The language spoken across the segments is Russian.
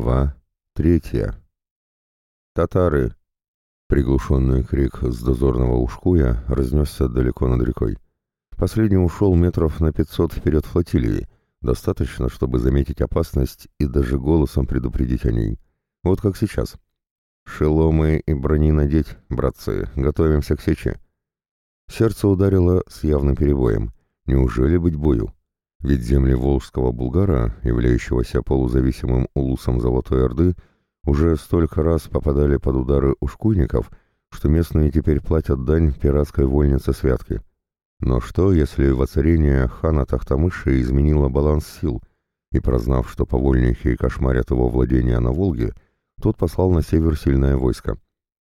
Глава третья. «Татары!» Приглушенный крик с дозорного ушкуя разнесся далеко над рекой. Последний ушел метров на пятьсот вперед флотилии, достаточно, чтобы заметить опасность и даже голосом предупредить о ней. Вот как сейчас. «Шеломы и брони надеть, братцы, готовимся к сече». Сердце ударило с явным перебоем. Неужели быть бою? Ведь земли Волжского Булгара, являющегося полузависимым улусом Золотой Орды, уже столько раз попадали под удары ушкуйников, что местные теперь платят дань пиратской вольнице Святки. Но что, если воцарение хана Тахтамыша изменило баланс сил, и, прознав, что повольники кошмарят его владения на Волге, тот послал на север сильное войско.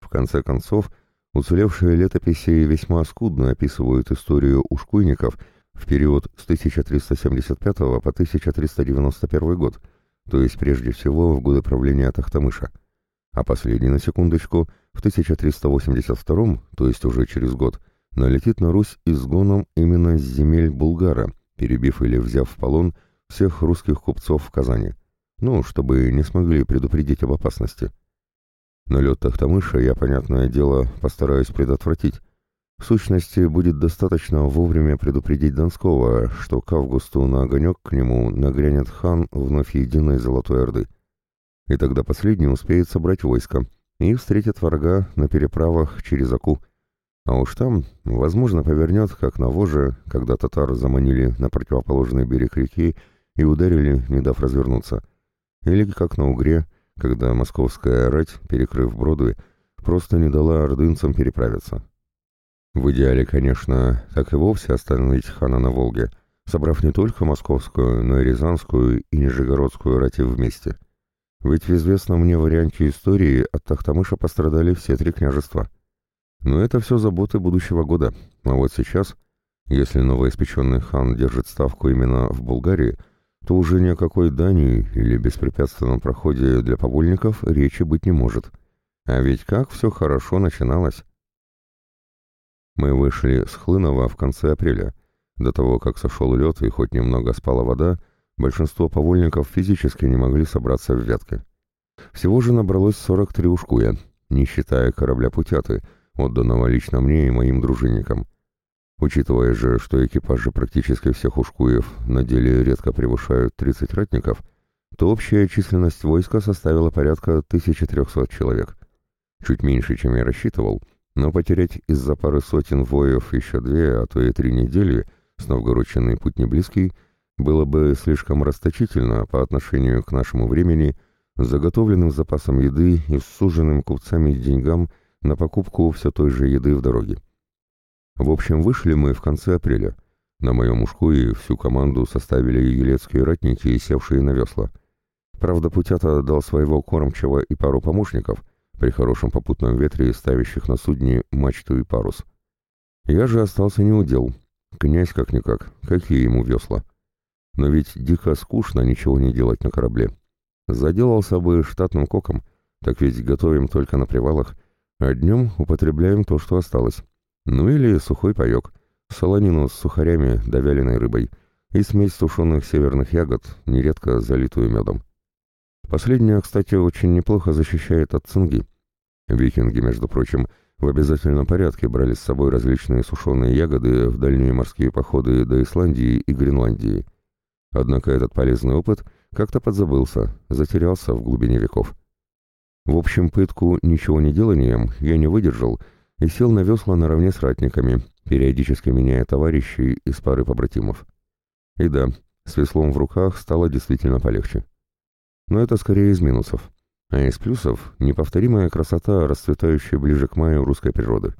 В конце концов, уцелевшие летописи весьма скудно описывают историю ушкуйников – в период с 1375 по 1391 год, то есть прежде всего в годы правления Тахтамыша. А последний, на секундочку, в 1382, то есть уже через год, налетит на Русь изгоном именно с земель Булгара, перебив или взяв в полон всех русских купцов в Казани. Ну, чтобы не смогли предупредить об опасности. Налет Тахтамыша я, понятное дело, постараюсь предотвратить, в сущности, будет достаточно вовремя предупредить Донского, что к августу на огонек к нему нагрянет хан вновь единой Золотой Орды. И тогда последний успеет собрать войско и встретит врага на переправах через Аку. А уж там, возможно, повернет, как на Воже, когда татар заманили на противоположный берег реки и ударили, не дав развернуться. Или как на Угре, когда московская рать, перекрыв броды, просто не дала ордынцам переправиться. В идеале, конечно, так и вовсе остановить хана на Волге, собрав не только московскую, но и рязанскую и нижегородскую рати вместе. Ведь в известном мне варианте истории от Тахтамыша пострадали все три княжества. Но это все заботы будущего года. А вот сейчас, если новоиспеченный хан держит ставку именно в Булгарии, то уже ни о какой Дании или беспрепятственном проходе для повольников речи быть не может. А ведь как все хорошо начиналось. Мы вышли с Хлынова в конце апреля. До того, как сошел лед и хоть немного спала вода, большинство повольников физически не могли собраться в Вятке. Всего же набралось 43 ушкуя, не считая корабля «Путяты», отданного лично мне и моим дружинникам. Учитывая же, что экипажи практически всех ушкуев на деле редко превышают 30 ратников, то общая численность войска составила порядка 1300 человек. Чуть меньше, чем я рассчитывал — но потерять из-за пары сотен воев еще две, а то и три недели с новгородчиной путь не близкий, было бы слишком расточительно по отношению к нашему времени, заготовленным запасом еды и суженным купцами деньгам на покупку все той же еды в дороге. В общем, вышли мы в конце апреля. На моем ушку и всю команду составили елецкие ратники, севшие на весла. Правда, Путята дал своего кормчего и пару помощников, при хорошем попутном ветре ставящих на судне мачту и парус. Я же остался неудел. Князь как-никак, какие ему весла. Но ведь дико скучно ничего не делать на корабле. Заделался бы штатным коком, так ведь готовим только на привалах, а днем употребляем то, что осталось. Ну или сухой паек, солонину с сухарями да вяленой рыбой и смесь сушеных северных ягод, нередко залитую медом. Последняя, кстати, очень неплохо защищает от цинги. Викинги, между прочим, в обязательном порядке брали с собой различные сушеные ягоды в дальние морские походы до Исландии и Гренландии. Однако этот полезный опыт как-то подзабылся, затерялся в глубине веков. В общем, пытку ничего не деланием я не выдержал и сел на весла наравне с ратниками, периодически меняя товарищей из пары побратимов. И да, с веслом в руках стало действительно полегче но это скорее из минусов. А из плюсов — неповторимая красота, расцветающая ближе к маю русской природы.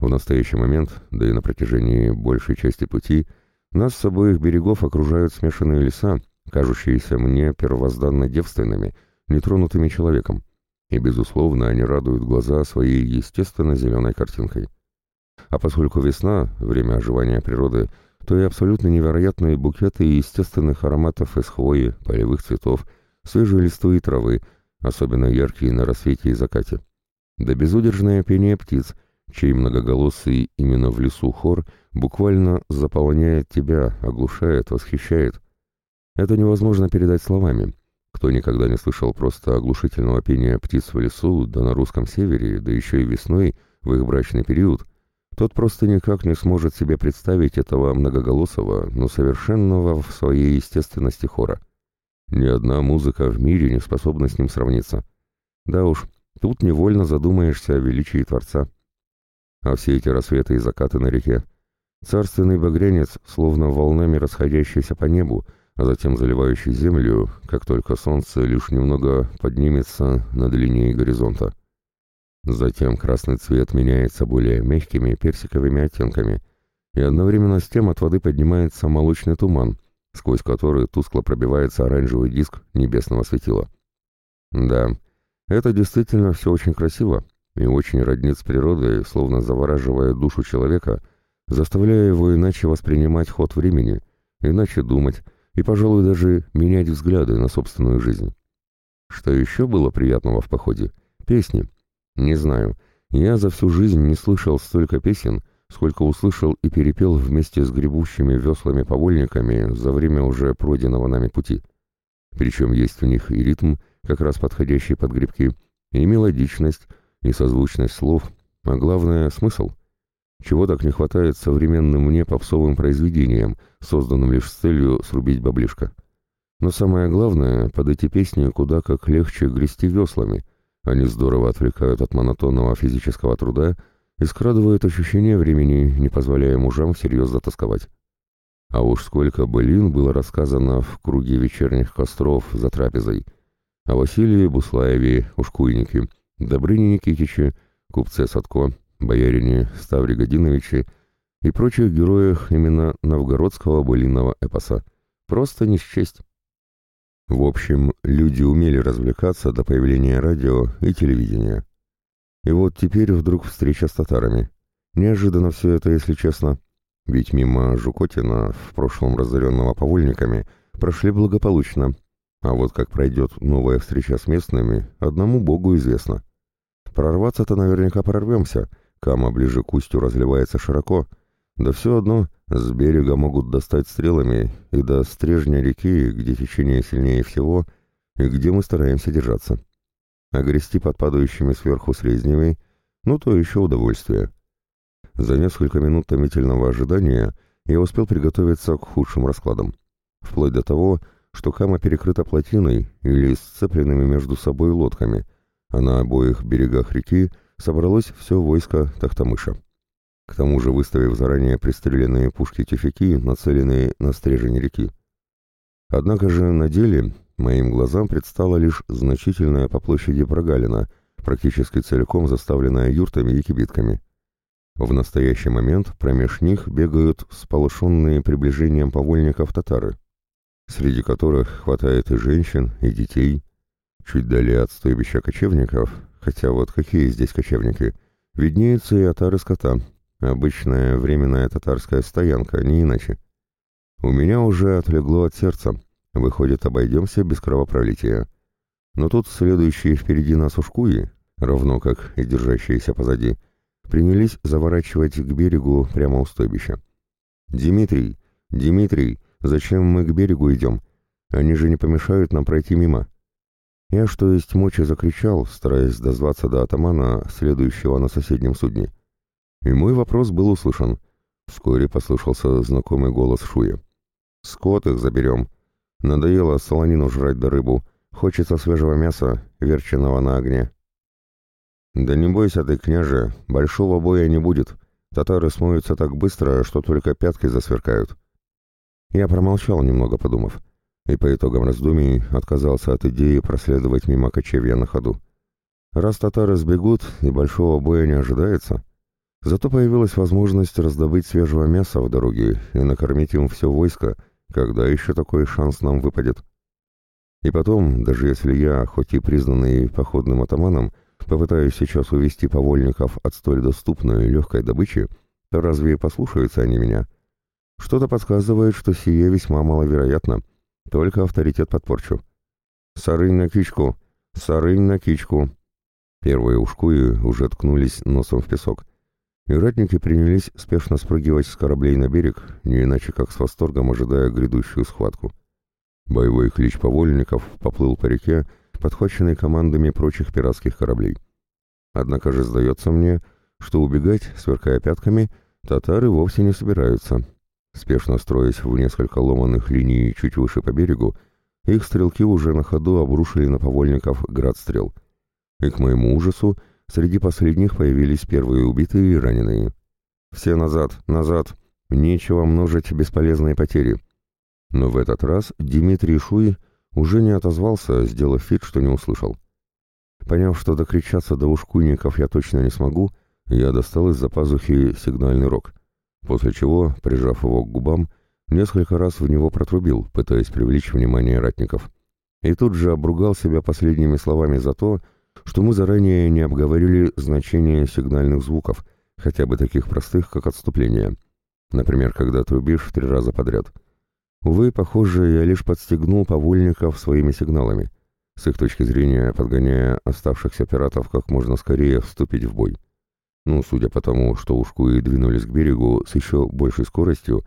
В настоящий момент, да и на протяжении большей части пути, нас с обоих берегов окружают смешанные леса, кажущиеся мне первозданно девственными, нетронутыми человеком. И, безусловно, они радуют глаза своей естественно зеленой картинкой. А поскольку весна — время оживания природы, то и абсолютно невероятные букеты естественных ароматов из хвои, полевых цветов — свежие листвы и травы, особенно яркие на рассвете и закате. Да безудержное пение птиц, чей многоголосый именно в лесу хор буквально заполняет тебя, оглушает, восхищает. Это невозможно передать словами. Кто никогда не слышал просто оглушительного пения птиц в лесу, да на русском севере, да еще и весной, в их брачный период, тот просто никак не сможет себе представить этого многоголосого, но совершенного в своей естественности хора. Ни одна музыка в мире не способна с ним сравниться. Да уж, тут невольно задумаешься о величии Творца. А все эти рассветы и закаты на реке. Царственный багрянец, словно волнами расходящийся по небу, а затем заливающий землю, как только солнце лишь немного поднимется над линией горизонта. Затем красный цвет меняется более мягкими персиковыми оттенками, и одновременно с тем от воды поднимается молочный туман, сквозь который тускло пробивается оранжевый диск небесного светила. Да, это действительно все очень красиво и очень роднит с природой, словно завораживая душу человека, заставляя его иначе воспринимать ход времени, иначе думать, и, пожалуй, даже менять взгляды на собственную жизнь. Что еще было приятного в походе? Песни. Не знаю. Я за всю жизнь не слышал столько песен, сколько услышал и перепел вместе с гребущими веслами-повольниками за время уже пройденного нами пути. Причем есть в них и ритм, как раз подходящий под грибки, и мелодичность, и созвучность слов, а главное — смысл — чего так не хватает современным мне попсовым произведениям, созданным лишь с целью срубить баблишко. Но самое главное, под эти песни куда как легче грести веслами. Они здорово отвлекают от монотонного физического труда и скрадывают ощущение времени, не позволяя мужам всерьез затасковать. А уж сколько былин было рассказано в круге вечерних костров за трапезой. О Василии Буслаеве, Ушкуйнике, Добрыне Никитиче, купце Садко, боярине Ставре Годиновиче и прочих героях именно новгородского былинного эпоса. Просто не счесть. В общем, люди умели развлекаться до появления радио и телевидения. И вот теперь вдруг встреча с татарами. Неожиданно все это, если честно. Ведь мимо Жукотина, в прошлом разоренного повольниками, прошли благополучно. А вот как пройдет новая встреча с местными, одному богу известно. Прорваться-то наверняка прорвемся — Кама ближе к устью разливается широко, да все одно с берега могут достать стрелами и до стрежня реки, где течение сильнее всего и где мы стараемся держаться. А грести под падающими сверху слизнями — ну то еще удовольствие. За несколько минут томительного ожидания я успел приготовиться к худшим раскладам. Вплоть до того, что Кама перекрыта плотиной или сцепленными между собой лодками, а на обоих берегах реки — собралось все войско Тахтамыша. К тому же выставив заранее пристреленные пушки-тюфяки, нацеленные на стрежень реки. Однако же на деле моим глазам предстала лишь значительная по площади прогалина, практически целиком заставленная юртами и кибитками. В настоящий момент промеж них бегают сполошенные приближением повольников татары, среди которых хватает и женщин, и детей. Чуть далее от стойбища кочевников Хотя вот какие здесь кочевники? Виднеются и отары скота. Обычная временная татарская стоянка, не иначе. У меня уже отлегло от сердца. Выходит, обойдемся без кровопролития. Но тут следующие впереди нас ушкуи, равно как и держащиеся позади, принялись заворачивать к берегу прямо у стойбища. «Димитрий! Димитрий! Зачем мы к берегу идем? Они же не помешают нам пройти мимо!» Я, что есть мочи, закричал, стараясь дозваться до атамана, следующего на соседнем судне. И мой вопрос был услышан. Вскоре послышался знакомый голос Шуя. «Скот их заберем. Надоело солонину жрать да рыбу. Хочется свежего мяса, верченого на огне». «Да не бойся ты, княже, большого боя не будет. Татары смоются так быстро, что только пятки засверкают». Я промолчал, немного подумав и по итогам раздумий отказался от идеи проследовать мимо кочевья на ходу. Раз татары сбегут и большого боя не ожидается, зато появилась возможность раздобыть свежего мяса в дороге и накормить им все войско, когда еще такой шанс нам выпадет. И потом, даже если я, хоть и признанный походным атаманом, попытаюсь сейчас увести повольников от столь доступной легкой добычи, то разве послушаются они меня? Что-то подсказывает, что сие весьма маловероятно — только авторитет подпорчу. «Сарынь на кичку! Сарынь на кичку!» Первые ушкуи уже ткнулись носом в песок, и ратники принялись спешно спрыгивать с кораблей на берег, не иначе как с восторгом ожидая грядущую схватку. Боевой клич повольников поплыл по реке, подхваченный командами прочих пиратских кораблей. Однако же сдается мне, что убегать, сверкая пятками, татары вовсе не собираются. Спешно строясь в несколько ломаных линий чуть выше по берегу, их стрелки уже на ходу обрушили на повольников град стрел. И к моему ужасу, среди последних появились первые убитые и раненые. «Все назад, назад! Нечего множить бесполезные потери!» Но в этот раз Дмитрий Шуй уже не отозвался, сделав вид, что не услышал. Поняв, что докричаться до ушкуйников я точно не смогу, я достал из-за пазухи сигнальный рог, после чего, прижав его к губам, несколько раз в него протрубил, пытаясь привлечь внимание ратников. И тут же обругал себя последними словами за то, что мы заранее не обговорили значение сигнальных звуков, хотя бы таких простых, как отступление. Например, когда трубишь три раза подряд — Увы, похоже, я лишь подстегнул повольников своими сигналами, с их точки зрения подгоняя оставшихся пиратов как можно скорее вступить в бой. Ну, судя по тому, что ушкуи двинулись к берегу с еще большей скоростью,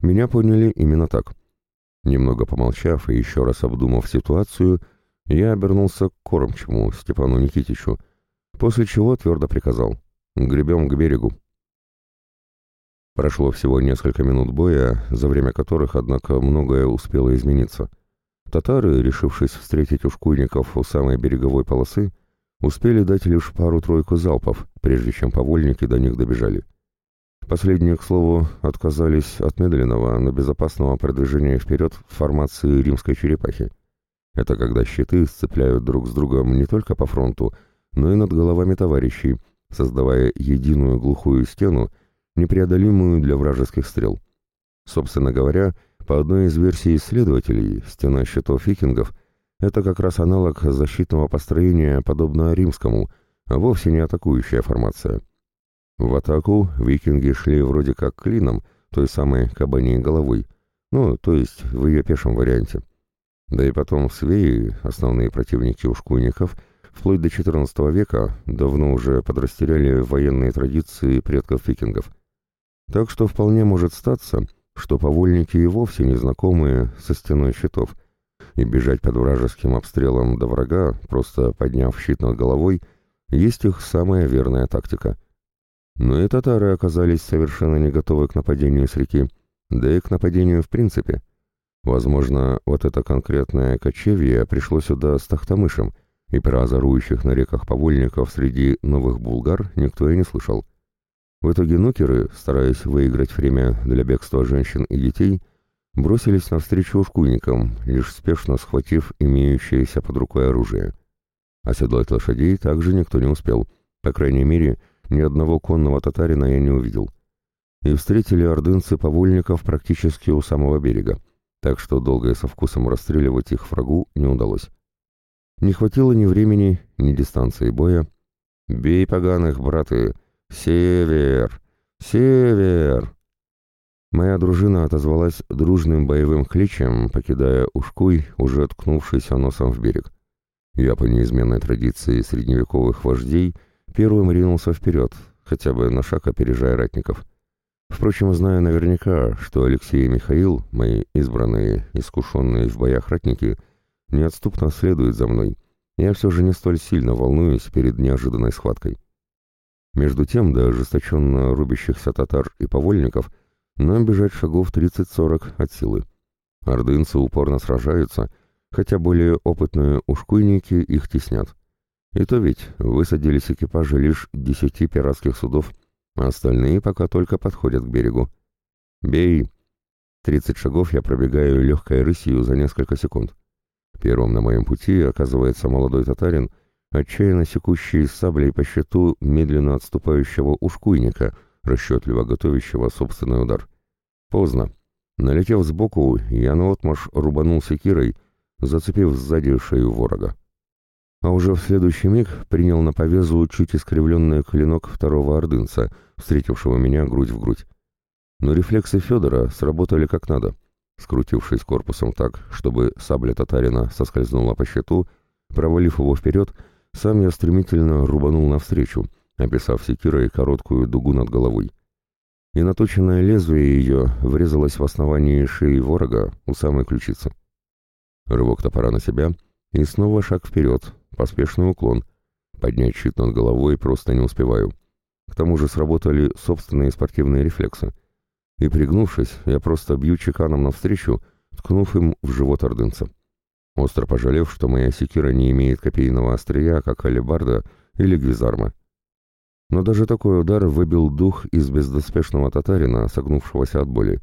меня поняли именно так. Немного помолчав и еще раз обдумав ситуацию, я обернулся к кормчему Степану Никитичу, после чего твердо приказал «Гребем к берегу». Прошло всего несколько минут боя, за время которых, однако, многое успело измениться. Татары, решившись встретить ушкуйников у самой береговой полосы, успели дать лишь пару-тройку залпов, прежде чем повольники до них добежали. Последние, к слову, отказались от медленного, но безопасного продвижения вперед в формации римской черепахи. Это когда щиты сцепляют друг с другом не только по фронту, но и над головами товарищей, создавая единую глухую стену, непреодолимую для вражеских стрел. Собственно говоря, по одной из версий исследователей, стена щитов викингов — это как раз аналог защитного построения, подобного римскому, а вовсе не атакующая формация. В атаку викинги шли вроде как клином, той самой кабаней головой, ну, то есть в ее пешем варианте. Да и потом в Свеи, основные противники ушкуйников, вплоть до XIV века, давно уже подрастеряли военные традиции предков викингов — так что вполне может статься, что повольники и вовсе не знакомые со стеной щитов, и бежать под вражеским обстрелом до врага, просто подняв щит над головой, есть их самая верная тактика. Но и татары оказались совершенно не готовы к нападению с реки, да и к нападению в принципе. Возможно, вот это конкретное кочевье пришло сюда с Тахтамышем, и про озорующих на реках повольников среди новых булгар никто и не слышал. В итоге нукеры, стараясь выиграть время для бегства женщин и детей, бросились навстречу ушкуйникам, лишь спешно схватив имеющееся под рукой оружие. Оседлать лошадей также никто не успел, по крайней мере, ни одного конного татарина я не увидел. И встретили ордынцы повольников практически у самого берега, так что долго и со вкусом расстреливать их врагу не удалось. Не хватило ни времени, ни дистанции боя. «Бей поганых, браты!» «Север! Север!» Моя дружина отозвалась дружным боевым кличем, покидая Ушкуй, уже ткнувшийся носом в берег. Я по неизменной традиции средневековых вождей первым ринулся вперед, хотя бы на шаг опережая ратников. Впрочем, зная наверняка, что Алексей и Михаил, мои избранные, искушенные в боях ратники, неотступно следуют за мной, я все же не столь сильно волнуюсь перед неожиданной схваткой. Между тем, до ожесточенно рубящихся татар и повольников нам бежать шагов 30-40 от силы. Ордынцы упорно сражаются, хотя более опытные ушкуйники их теснят. И то ведь высадились экипажи лишь десяти пиратских судов, остальные пока только подходят к берегу. «Бей!» Тридцать шагов я пробегаю легкой рысью за несколько секунд. Первым на моем пути оказывается молодой татарин — отчаянно секущий саблей по щиту медленно отступающего ушкуйника, расчетливо готовящего собственный удар. Поздно. Налетев сбоку, я наотмашь рубанул секирой, зацепив сзади шею ворога. А уже в следующий миг принял на повезу чуть искривленный клинок второго ордынца, встретившего меня грудь в грудь. Но рефлексы Федора сработали как надо. Скрутившись корпусом так, чтобы сабля татарина соскользнула по щиту, провалив его вперед, сам я стремительно рубанул навстречу, описав секирой короткую дугу над головой. И наточенное лезвие ее врезалось в основании шеи ворога у самой ключицы. Рывок топора на себя, и снова шаг вперед, поспешный уклон. Поднять щит над головой просто не успеваю. К тому же сработали собственные спортивные рефлексы. И пригнувшись, я просто бью чеканом навстречу, ткнув им в живот ордынца. Остро пожалев, что моя секира не имеет копейного острия, как алебарда или гвизарма. Но даже такой удар выбил дух из бездоспешного татарина, согнувшегося от боли.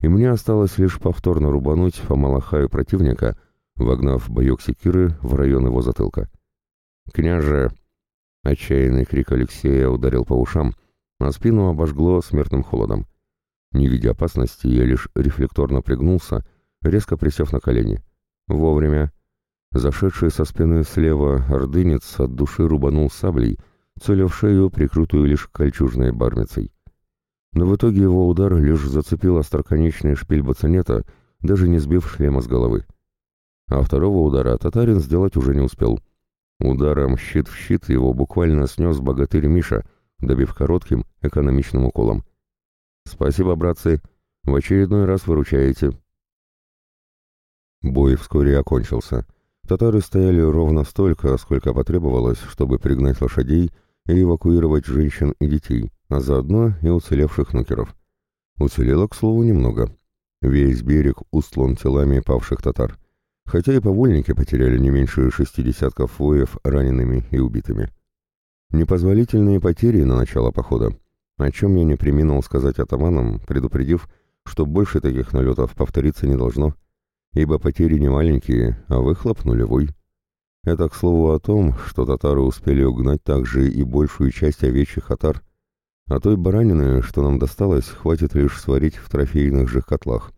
И мне осталось лишь повторно рубануть по малахаю противника, вогнав боек секиры в район его затылка. «Княже!» Отчаянный крик Алексея ударил по ушам, а спину обожгло смертным холодом. Не видя опасности, я лишь рефлекторно пригнулся, резко присев на колени. Вовремя. Зашедший со спины слева ордынец от души рубанул саблей, целя в шею, прикрытую лишь кольчужной бармицей. Но в итоге его удар лишь зацепил остроконечный шпиль бацанета, даже не сбив шлема с головы. А второго удара татарин сделать уже не успел. Ударом щит в щит его буквально снес богатырь Миша, добив коротким, экономичным уколом. «Спасибо, братцы, в очередной раз выручаете». Бой вскоре окончился. Татары стояли ровно столько, сколько потребовалось, чтобы пригнать лошадей и эвакуировать женщин и детей, а заодно и уцелевших нукеров. Уцелело, к слову, немного. Весь берег устлан телами павших татар, хотя и повольники потеряли не меньше шести десятков воев ранеными и убитыми. Непозволительные потери на начало похода, о чем я не приминул сказать атаманам, предупредив, что больше таких налетов повториться не должно, ибо потери не маленькие, а выхлоп нулевой. Это, к слову, о том, что татары успели угнать также и большую часть овечьих отар, а той баранины, что нам досталось, хватит лишь сварить в трофейных же котлах.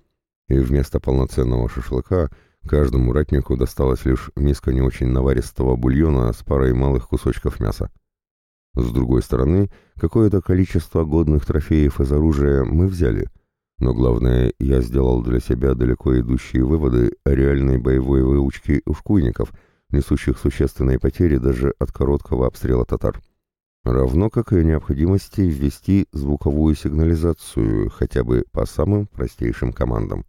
И вместо полноценного шашлыка каждому ратнику досталось лишь миска не очень наваристого бульона с парой малых кусочков мяса. С другой стороны, какое-то количество годных трофеев из оружия мы взяли, но главное, я сделал для себя далеко идущие выводы о реальной боевой выучке ушкуйников — несущих существенные потери даже от короткого обстрела татар. Равно как и необходимости ввести звуковую сигнализацию хотя бы по самым простейшим командам.